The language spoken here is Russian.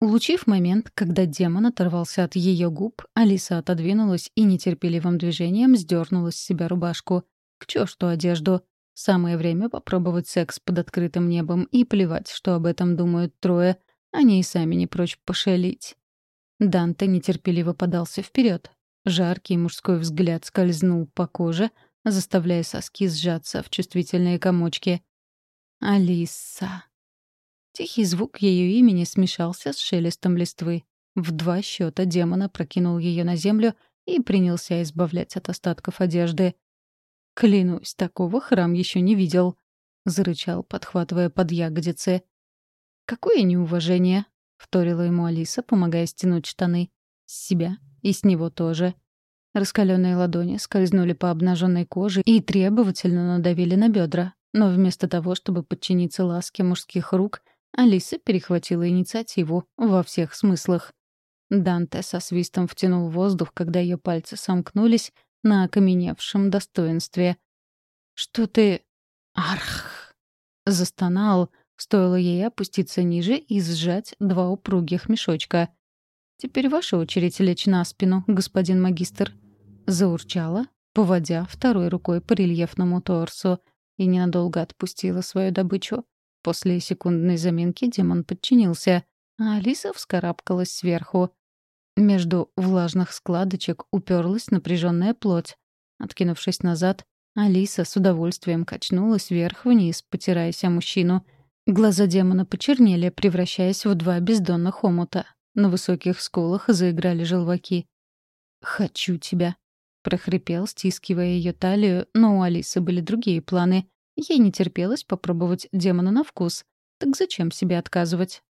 Улучив момент, когда демон оторвался от ее губ, Алиса отодвинулась и нетерпеливым движением сдернула с себя рубашку. К чёрту одежду. Самое время попробовать секс под открытым небом и плевать, что об этом думают трое. Они и сами не прочь пошалить. Данте нетерпеливо подался вперед. Жаркий мужской взгляд скользнул по коже, заставляя соски сжаться в чувствительные комочки. «Алиса». Тихий звук ее имени смешался с шелестом листвы. В два счета демона прокинул ее на землю и принялся избавлять от остатков одежды. «Клянусь, такого храм еще не видел», — зарычал, подхватывая под ягодицы. «Какое неуважение!» — вторила ему Алиса, помогая стянуть штаны. «С себя и с него тоже». Раскаленные ладони скользнули по обнаженной коже и требовательно надавили на бедра. Но вместо того, чтобы подчиниться ласке мужских рук, Алиса перехватила инициативу во всех смыслах. Данте со свистом втянул воздух, когда ее пальцы сомкнулись на окаменевшем достоинстве. «Что ты...» «Арх!» — застонал, стоило ей опуститься ниже и сжать два упругих мешочка. «Теперь ваша очередь лечь на спину, господин магистр», — заурчала, поводя второй рукой по рельефному торсу, и ненадолго отпустила свою добычу. После секундной заминки демон подчинился, а Алиса вскарабкалась сверху. Между влажных складочек уперлась напряженная плоть. Откинувшись назад, Алиса с удовольствием качнулась вверх-вниз, потираясь о мужчину. Глаза демона почернели, превращаясь в два бездонных омута. На высоких скулах заиграли желваки. «Хочу тебя», — прохрипел, стискивая ее талию, но у Алисы были другие планы. Ей не терпелось попробовать демона на вкус. Так зачем себе отказывать?